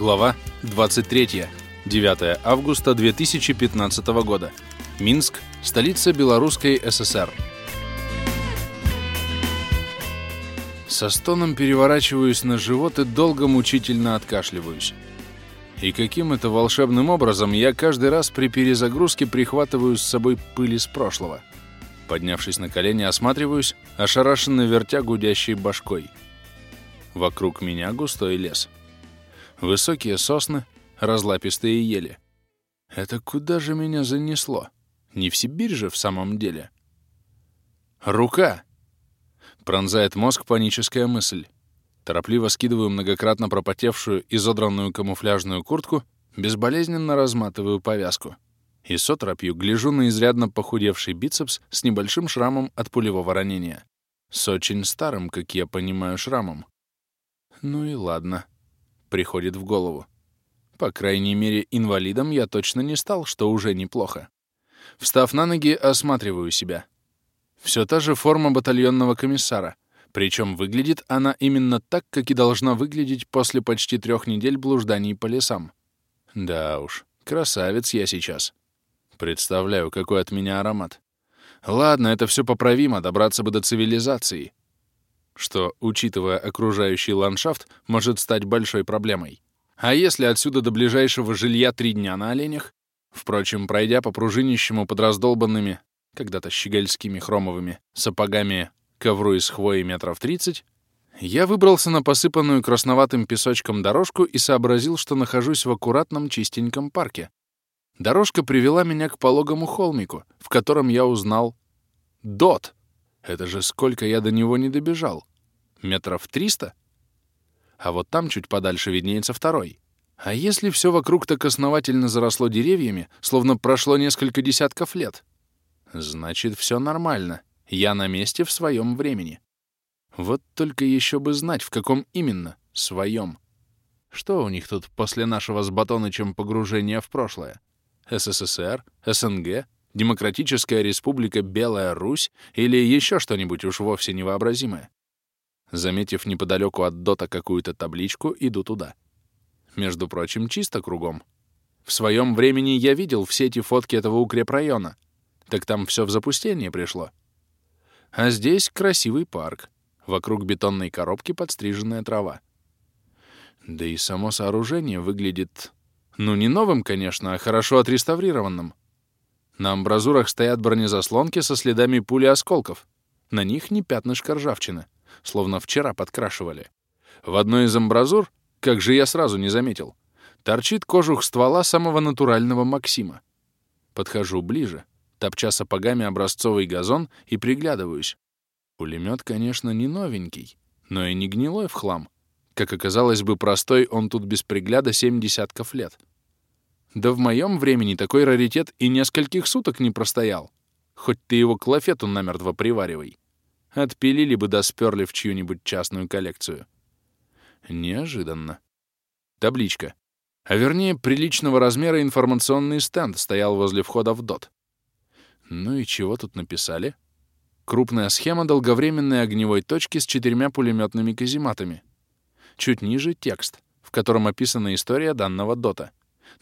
Глава 23. 9 августа 2015 года. Минск, столица Белорусской ССР. Со стоном переворачиваюсь на живот и долго мучительно откашливаюсь. И каким это волшебным образом я каждый раз при перезагрузке прихватываю с собой пыль из прошлого. Поднявшись на колени, осматриваюсь, ошарашенно вертя гудящей башкой. Вокруг меня густой лес — Высокие сосны, разлапистые ели. Это куда же меня занесло? Не в Сибирь же в самом деле. Рука! Пронзает мозг паническая мысль. Торопливо скидываю многократно пропотевшую, изодранную камуфляжную куртку, безболезненно разматываю повязку. И с оторопью гляжу на изрядно похудевший бицепс с небольшим шрамом от пулевого ранения. С очень старым, как я понимаю, шрамом. Ну и ладно приходит в голову. По крайней мере, инвалидом я точно не стал, что уже неплохо. Встав на ноги, осматриваю себя. Все та же форма батальонного комиссара, причем выглядит она именно так, как и должна выглядеть после почти трех недель блужданий по лесам. Да уж, красавец я сейчас. Представляю, какой от меня аромат. Ладно, это все поправимо, добраться бы до цивилизации что, учитывая окружающий ландшафт, может стать большой проблемой. А если отсюда до ближайшего жилья три дня на оленях? Впрочем, пройдя по пружинищему под раздолбанными, когда-то щегольскими хромовыми, сапогами ковру из хвои метров тридцать, я выбрался на посыпанную красноватым песочком дорожку и сообразил, что нахожусь в аккуратном чистеньком парке. Дорожка привела меня к пологому холмику, в котором я узнал Дот. Это же сколько я до него не добежал. Метров триста? А вот там чуть подальше виднеется второй. А если все вокруг так основательно заросло деревьями, словно прошло несколько десятков лет? Значит, все нормально. Я на месте в своем времени. Вот только еще бы знать, в каком именно своем. Что у них тут после нашего с Батонычем погружения в прошлое? СССР? СНГ? Демократическая республика Белая Русь или еще что-нибудь уж вовсе невообразимое? Заметив неподалеку от дота какую-то табличку, иду туда. Между прочим, чисто кругом. В своем времени я видел все эти фотки этого укрепрайона. Так там все в запустение пришло. А здесь красивый парк. Вокруг бетонной коробки подстриженная трава. Да и само сооружение выглядит... Ну, не новым, конечно, а хорошо отреставрированным. На амбразурах стоят бронезаслонки со следами пули осколков. На них не пятнышко ржавчины словно вчера подкрашивали. В одной из амбразур, как же я сразу не заметил, торчит кожух ствола самого натурального Максима. Подхожу ближе, топча сапогами образцовый газон и приглядываюсь. Пулемет, конечно, не новенький, но и не гнилой в хлам. Как оказалось бы, простой он тут без пригляда семь десятков лет. Да в моем времени такой раритет и нескольких суток не простоял. Хоть ты его к лафету намертво приваривай. Отпилили бы да сперли в чью-нибудь частную коллекцию. Неожиданно. Табличка. А вернее, приличного размера информационный стенд стоял возле входа в ДОТ. Ну и чего тут написали? Крупная схема долговременной огневой точки с четырьмя пулеметными казематами. Чуть ниже — текст, в котором описана история данного ДОТа,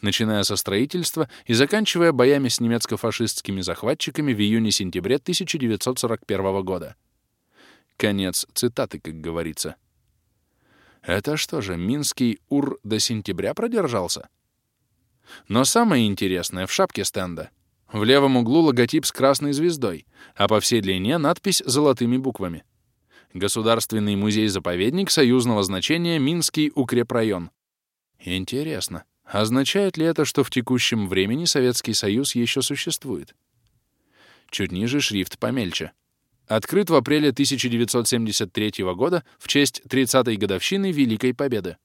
начиная со строительства и заканчивая боями с немецко-фашистскими захватчиками в июне-сентябре 1941 года. Конец цитаты, как говорится. Это что же, Минский УР до сентября продержался? Но самое интересное в шапке стенда. В левом углу логотип с красной звездой, а по всей длине надпись золотыми буквами. Государственный музей-заповедник союзного значения Минский укрепрайон. Интересно, означает ли это, что в текущем времени Советский Союз еще существует? Чуть ниже шрифт помельче — Открыт в апреле 1973 года в честь 30-й годовщины Великой Победы.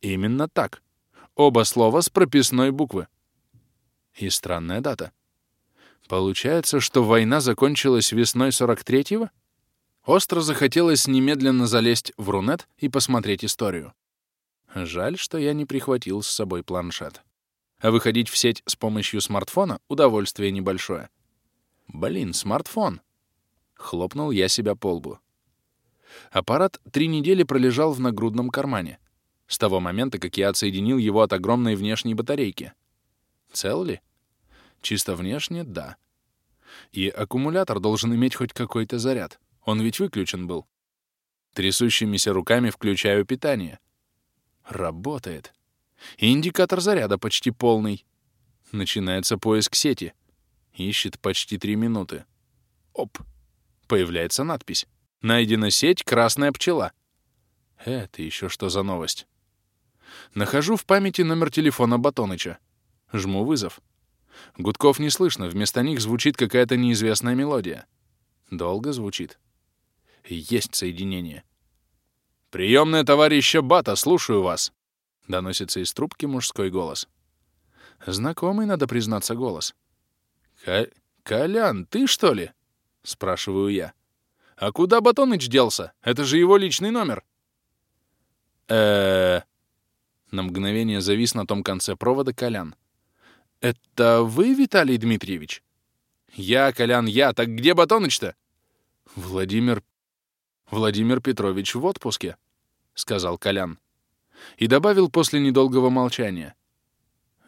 Именно так. Оба слова с прописной буквы. И странная дата. Получается, что война закончилась весной 43-го? Остро захотелось немедленно залезть в Рунет и посмотреть историю. Жаль, что я не прихватил с собой планшет. А выходить в сеть с помощью смартфона — удовольствие небольшое. Блин, смартфон. Хлопнул я себя по лбу. Аппарат три недели пролежал в нагрудном кармане. с того момента, как я отсоединил его от огромной внешней батарейки. Цел ли? Чисто внешне — да. И аккумулятор должен иметь хоть какой-то заряд. Он ведь выключен был. Трясущимися руками включаю питание. Работает. Индикатор заряда почти полный. Начинается поиск сети. Ищет почти три минуты. Оп. Появляется надпись. Найдена сеть «Красная пчела». Это еще что за новость? Нахожу в памяти номер телефона Батоныча. Жму вызов. Гудков не слышно, вместо них звучит какая-то неизвестная мелодия. Долго звучит. Есть соединение. «Приемная товарища Бата, слушаю вас!» — доносится из трубки мужской голос. Знакомый, надо признаться, голос. «Колян, ты что ли?» — спрашиваю я. «А куда Батоныч делся? Это же его личный номер!» э На мгновение завис на том конце провода Колян. «Это вы, Виталий Дмитриевич?» «Я, Колян, я. Так где Батоныч-то?» «Владимир... Владимир Петрович в отпуске», — сказал Колян. И добавил после недолгого молчания.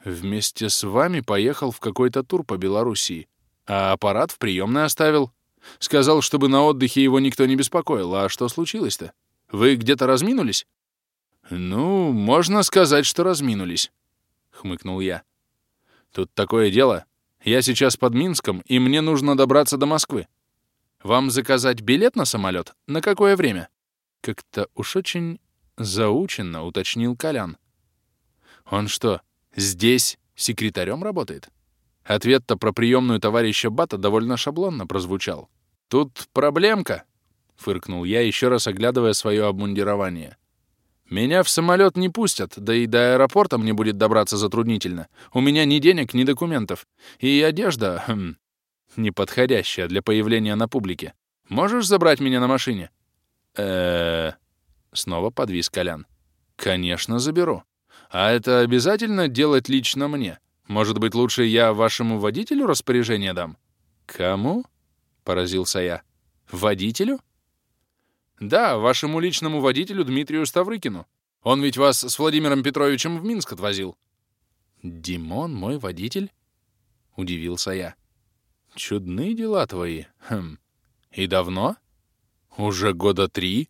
«Вместе с вами поехал в какой-то тур по Белоруссии, а аппарат в приемной оставил. Сказал, чтобы на отдыхе его никто не беспокоил. А что случилось-то? Вы где-то разминулись?» «Ну, можно сказать, что разминулись», — хмыкнул я. «Тут такое дело. Я сейчас под Минском, и мне нужно добраться до Москвы. Вам заказать билет на самолет? На какое время?» Как-то уж очень заученно уточнил Колян. «Он что, здесь секретарем работает?» Ответ-то про приемную товарища Бата довольно шаблонно прозвучал. «Тут проблемка», — фыркнул я, еще раз оглядывая свое обмундирование. Меня в самолет не пустят, да и до аэропорта мне будет добраться затруднительно. У меня ни денег, ни документов. И одежда, хм, неподходящая для появления на публике. Можешь забрать меня на машине? Э Снова подвис Колян. Конечно, заберу. А это обязательно делать лично мне? Может быть, лучше я вашему водителю распоряжение дам? Кому? Поразился я. Водителю? «Да, вашему личному водителю Дмитрию Ставрыкину. Он ведь вас с Владимиром Петровичем в Минск отвозил». «Димон мой водитель?» — удивился я. «Чудные дела твои. Хм. И давно?» «Уже года три?»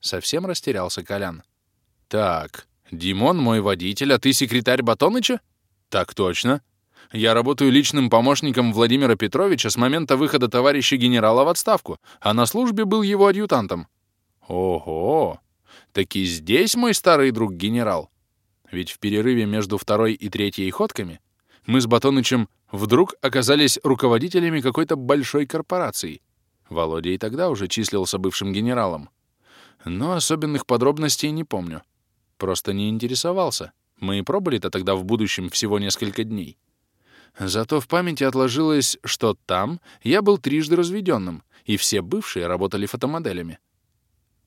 Совсем растерялся Колян. «Так, Димон мой водитель, а ты секретарь Батоныча?» «Так точно. Я работаю личным помощником Владимира Петровича с момента выхода товарища генерала в отставку, а на службе был его адъютантом. Ого! Так и здесь мой старый друг генерал. Ведь в перерыве между второй и третьей ходками мы с Батонычем вдруг оказались руководителями какой-то большой корпорации. Володя и тогда уже числился бывшим генералом. Но особенных подробностей не помню. Просто не интересовался. Мы и пробыли-то тогда в будущем всего несколько дней. Зато в памяти отложилось, что там я был трижды разведенным, и все бывшие работали фотомоделями.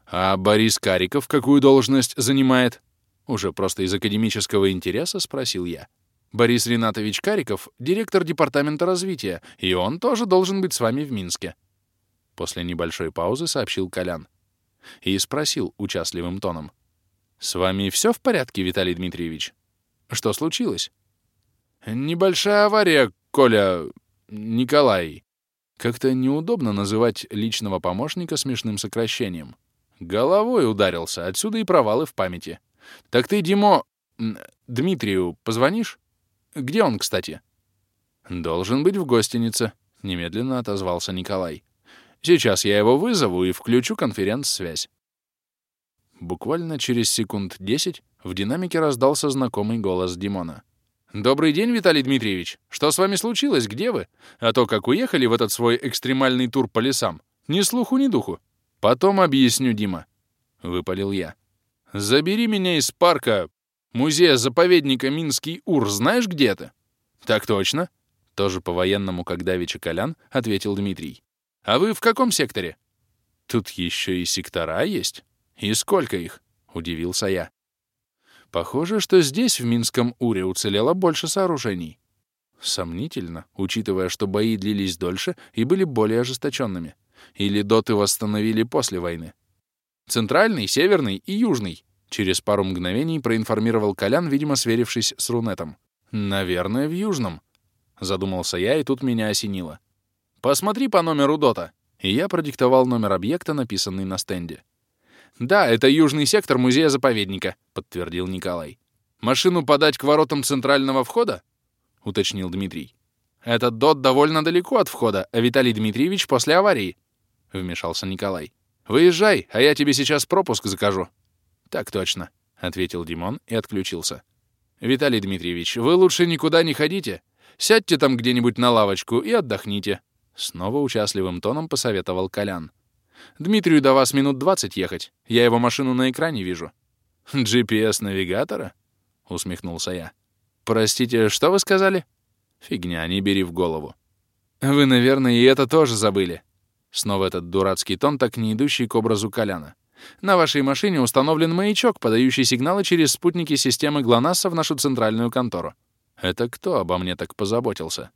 А Борис Кариков какую должность занимает? Уже просто из академического интереса спросил я. Борис Ринатович Кариков — директор департамента развития, и он тоже должен быть с вами в Минске. После небольшой паузы сообщил Колян. И спросил участливым тоном. «С вами все в порядке, Виталий Дмитриевич? Что случилось?» «Небольшая авария, Коля... Николай». Как-то неудобно называть личного помощника смешным сокращением. Головой ударился, отсюда и провалы в памяти. Так ты, Димо... Дмитрию позвонишь? Где он, кстати? Должен быть в гостинице, немедленно отозвался Николай. Сейчас я его вызову и включу конференц-связь. Буквально через секунд десять в динамике раздался знакомый голос Димона. «Добрый день, Виталий Дмитриевич. Что с вами случилось? Где вы? А то, как уехали в этот свой экстремальный тур по лесам, ни слуху, ни духу. «Потом объясню, Дима», — выпалил я. «Забери меня из парка, музея-заповедника Минский Ур, знаешь где это?» «Так точно», — тоже по-военному, как Давича Колян, ответил Дмитрий. «А вы в каком секторе?» «Тут еще и сектора есть. И сколько их?» — удивился я. «Похоже, что здесь, в Минском Уре, уцелело больше сооружений». Сомнительно, учитывая, что бои длились дольше и были более ожесточенными. Или доты восстановили после войны? Центральный, северный и южный. Через пару мгновений проинформировал Колян, видимо, сверившись с Рунетом. «Наверное, в Южном», — задумался я, и тут меня осенило. «Посмотри по номеру ДОТа». И я продиктовал номер объекта, написанный на стенде. «Да, это южный сектор музея-заповедника», — подтвердил Николай. «Машину подать к воротам центрального входа?» — уточнил Дмитрий. «Этот ДОТ довольно далеко от входа, а Виталий Дмитриевич после аварии», — вмешался Николай. «Выезжай, а я тебе сейчас пропуск закажу». «Так точно», — ответил Димон и отключился. «Виталий Дмитриевич, вы лучше никуда не ходите. Сядьте там где-нибудь на лавочку и отдохните», — снова участливым тоном посоветовал Колян. «Дмитрию до вас минут двадцать ехать. Я его машину на экране вижу». «GPS-навигатора?» — усмехнулся я. «Простите, что вы сказали?» «Фигня, не бери в голову». «Вы, наверное, и это тоже забыли». Снова этот дурацкий тон, так не идущий к образу Коляна. На вашей машине установлен маячок, подающий сигналы через спутники системы ГЛОНАССа в нашу центральную контору. Это кто обо мне так позаботился?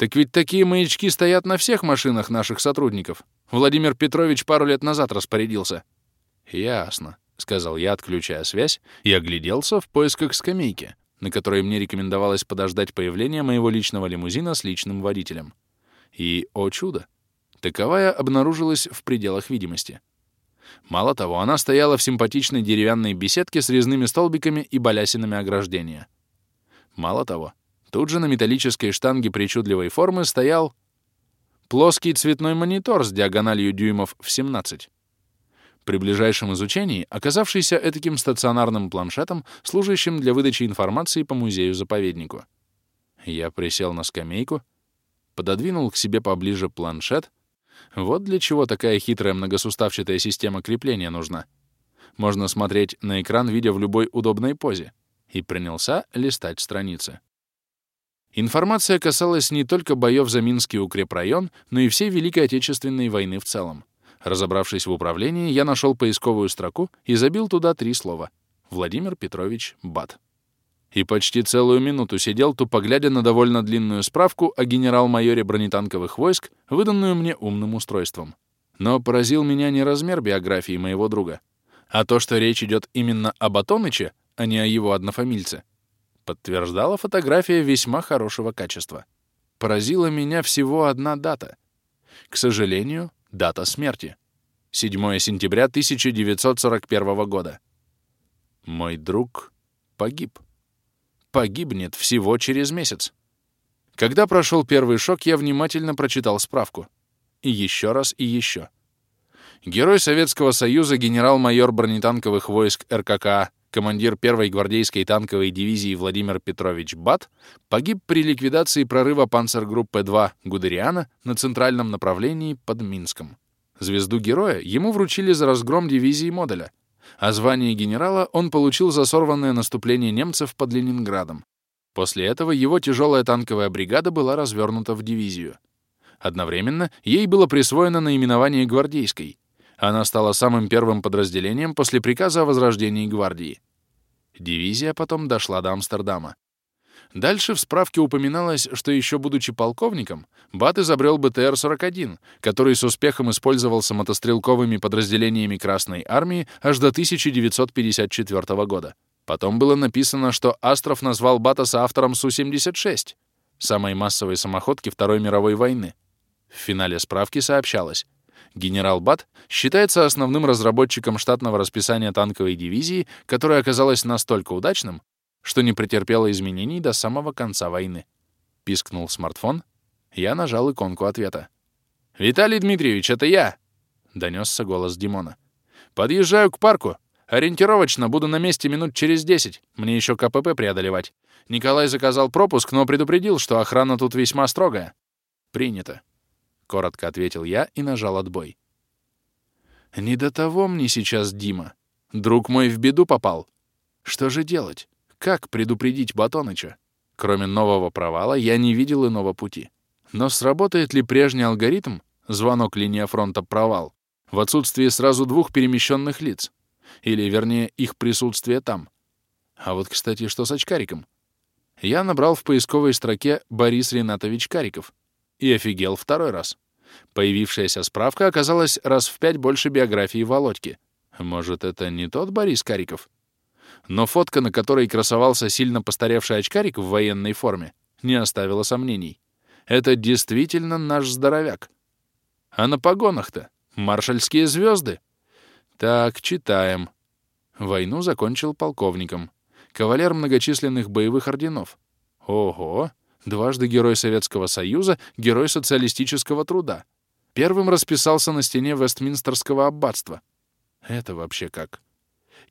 Так ведь такие маячки стоят на всех машинах наших сотрудников. Владимир Петрович пару лет назад распорядился. Ясно, сказал я, отключая связь, и огляделся в поисках скамейки, на которой мне рекомендовалось подождать появления моего личного лимузина с личным водителем. И, о чудо, таковая обнаружилась в пределах видимости. Мало того, она стояла в симпатичной деревянной беседке с резными столбиками и балясинами ограждения. Мало того, тут же на металлической штанге причудливой формы стоял плоский цветной монитор с диагональю дюймов в 17. При ближайшем изучении оказавшийся этаким стационарным планшетом, служащим для выдачи информации по музею-заповеднику. Я присел на скамейку, пододвинул к себе поближе планшет — вот для чего такая хитрая многосуставчатая система крепления нужна. Можно смотреть на экран, видя в любой удобной позе. И принялся листать страницы. Информация касалась не только боев за Минский укрепрайон, но и всей Великой Отечественной войны в целом. Разобравшись в управлении, я нашел поисковую строку и забил туда три слова. Владимир Петрович Бат и почти целую минуту сидел, тупо глядя на довольно длинную справку о генерал-майоре бронетанковых войск, выданную мне умным устройством. Но поразил меня не размер биографии моего друга, а то, что речь идет именно об Атоныче, а не о его однофамильце. Подтверждала фотография весьма хорошего качества. Поразила меня всего одна дата. К сожалению, дата смерти. 7 сентября 1941 года. Мой друг погиб погибнет всего через месяц. Когда прошел первый шок, я внимательно прочитал справку. И еще раз, и еще. Герой Советского Союза, генерал-майор бронетанковых войск РККА, командир первой гвардейской танковой дивизии Владимир Петрович Бат, погиб при ликвидации прорыва панцергруппы 2 Гудериана на центральном направлении под Минском. Звезду героя ему вручили за разгром дивизии Моделя — а звание генерала он получил за сорванное наступление немцев под Ленинградом. После этого его тяжелая танковая бригада была развернута в дивизию. Одновременно ей было присвоено наименование гвардейской. Она стала самым первым подразделением после приказа о возрождении гвардии. Дивизия потом дошла до Амстердама. Дальше в справке упоминалось, что еще будучи полковником, Бат изобрел БТР-41, который с успехом использовался мотострелковыми подразделениями Красной Армии аж до 1954 года. Потом было написано, что Астров назвал Бата соавтором Су-76, самой массовой самоходки Второй мировой войны. В финале справки сообщалось, генерал Бат считается основным разработчиком штатного расписания танковой дивизии, которое оказалось настолько удачным, что не претерпело изменений до самого конца войны. Пискнул смартфон. Я нажал иконку ответа. «Виталий Дмитриевич, это я!» — донесся голос Димона. «Подъезжаю к парку. Ориентировочно буду на месте минут через десять. Мне еще КПП преодолевать. Николай заказал пропуск, но предупредил, что охрана тут весьма строгая». «Принято», — коротко ответил я и нажал отбой. «Не до того мне сейчас Дима. Друг мой в беду попал. Что же делать?» Как предупредить Батоныча? Кроме нового провала, я не видел иного пути. Но сработает ли прежний алгоритм, звонок линия фронта провал, в отсутствии сразу двух перемещенных лиц? Или, вернее, их присутствие там? А вот, кстати, что с очкариком? Я набрал в поисковой строке «Борис Ринатович Кариков» и офигел второй раз. Появившаяся справка оказалась раз в пять больше биографии Володьки. Может, это не тот Борис Кариков? Но фотка, на которой красовался сильно постаревший очкарик в военной форме, не оставила сомнений. Это действительно наш здоровяк. А на погонах-то маршальские звезды. Так, читаем. Войну закончил полковником. Кавалер многочисленных боевых орденов. Ого! Дважды Герой Советского Союза, Герой Социалистического Труда. Первым расписался на стене Вестминстерского аббатства. Это вообще как?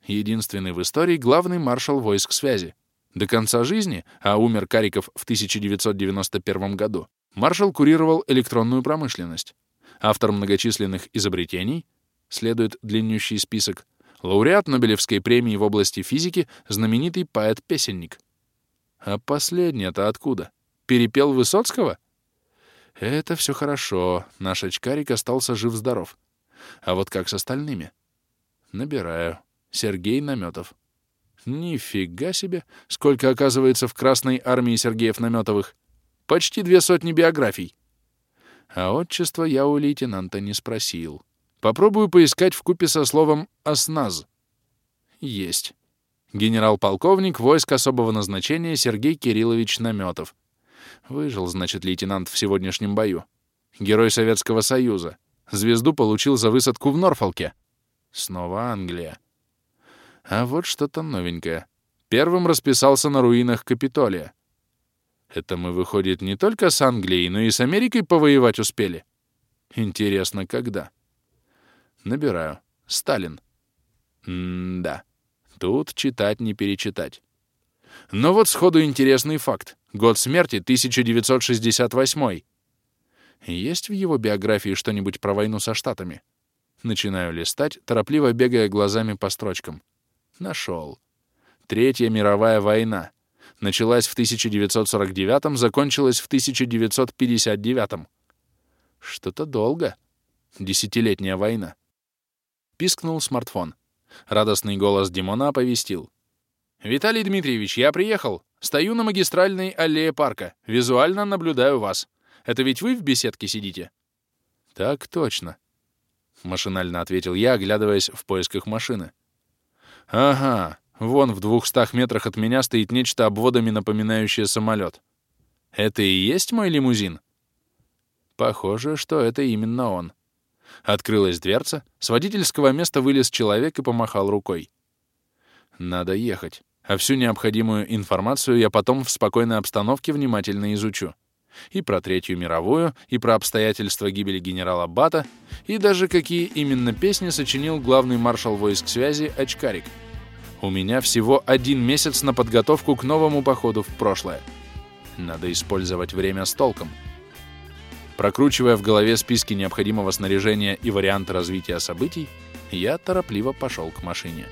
Единственный в истории главный маршал войск связи. До конца жизни, а умер Кариков в 1991 году, маршал курировал электронную промышленность. Автор многочисленных изобретений, следует длиннющий список, лауреат Нобелевской премии в области физики, знаменитый поэт-песенник. А последний-то откуда? Перепел Высоцкого? Это все хорошо, наш очкарик остался жив-здоров. А вот как с остальными? Набираю. Сергей Наметов. Нифига себе, сколько оказывается в Красной армии Сергеев Наметовых. Почти две сотни биографий. А отчество я у лейтенанта не спросил. Попробую поискать в купе со словом «осназ». Есть. Генерал-полковник войск особого назначения Сергей Кириллович Наметов. Выжил, значит, лейтенант в сегодняшнем бою. Герой Советского Союза. Звезду получил за высадку в Норфолке. Снова Англия. А вот что-то новенькое. Первым расписался на руинах Капитолия. Это мы, выходит, не только с Англией, но и с Америкой повоевать успели? Интересно, когда? Набираю. Сталин. М-да. Тут читать не перечитать. Но вот сходу интересный факт. Год смерти 1968. Есть в его биографии что-нибудь про войну со Штатами? Начинаю листать, торопливо бегая глазами по строчкам. Нашел. Третья мировая война. Началась в 1949-м, закончилась в 1959-м. Что-то долго. Десятилетняя война. Пискнул смартфон. Радостный голос Димона оповестил. «Виталий Дмитриевич, я приехал. Стою на магистральной аллее парка. Визуально наблюдаю вас. Это ведь вы в беседке сидите?» «Так точно», — машинально ответил я, оглядываясь в поисках машины. Ага, вон в двухстах метрах от меня стоит нечто обводами напоминающее самолет. Это и есть мой лимузин? Похоже, что это именно он. Открылась дверца, с водительского места вылез человек и помахал рукой. Надо ехать, а всю необходимую информацию я потом в спокойной обстановке внимательно изучу. И про Третью мировую, и про обстоятельства гибели генерала Бата, и даже какие именно песни сочинил главный маршал войск связи Очкарик. У меня всего один месяц на подготовку к новому походу в прошлое. Надо использовать время с толком. Прокручивая в голове списки необходимого снаряжения и варианты развития событий, я торопливо пошел к машине.